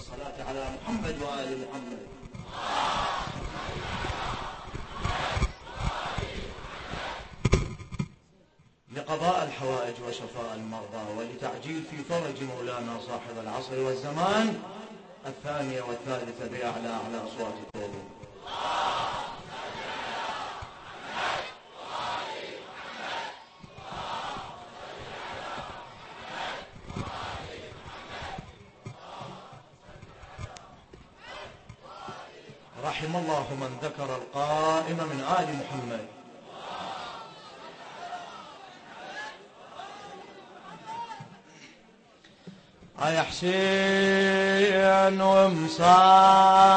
الصلاة على محمد وآل محمد. لقضاء الحوائج وشفاء المرضى ولتعجيل في فرج مولانا صاحب العصر والزمان الثانية والثالثة بأعلى أعلى أصواتكم رحم الله من ذكر القائم من آل محمد. يا حسين ومصابة.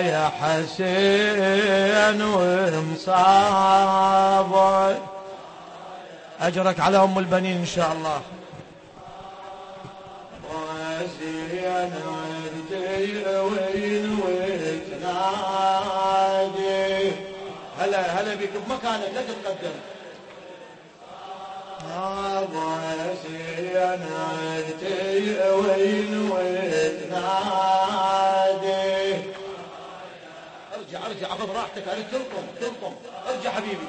يا حسين ومصابة. أجرك على أم البنين إن شاء الله. هلا هلا بك بمكانك لا تتقدم. أرجع أرجع خذ راحتك عليك تلطم تلطم أرجع حبيبي.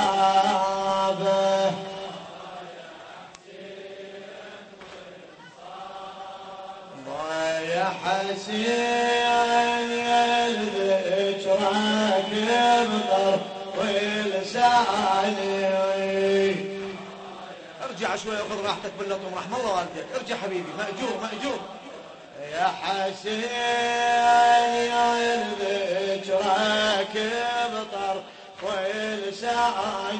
حسين ذكرك بطر ولساني ارجع شوي خذ راحتك باللطم رحم الله والديك ارجع حبيبي مأجور مأجور يا حسين ذكرك بطر ولساني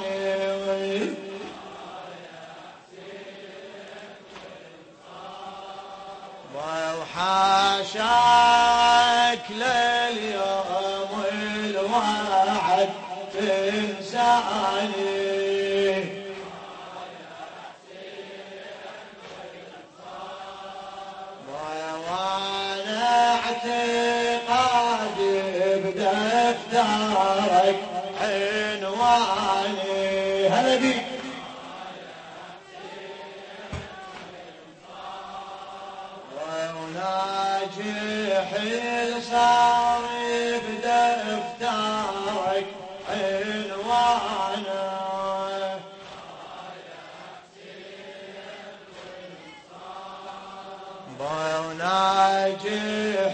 وحاشاك لليوم الواحد تنساني. وأنا اعتقادي بدفترك ناجح صار بدفترك عنوانه وناجح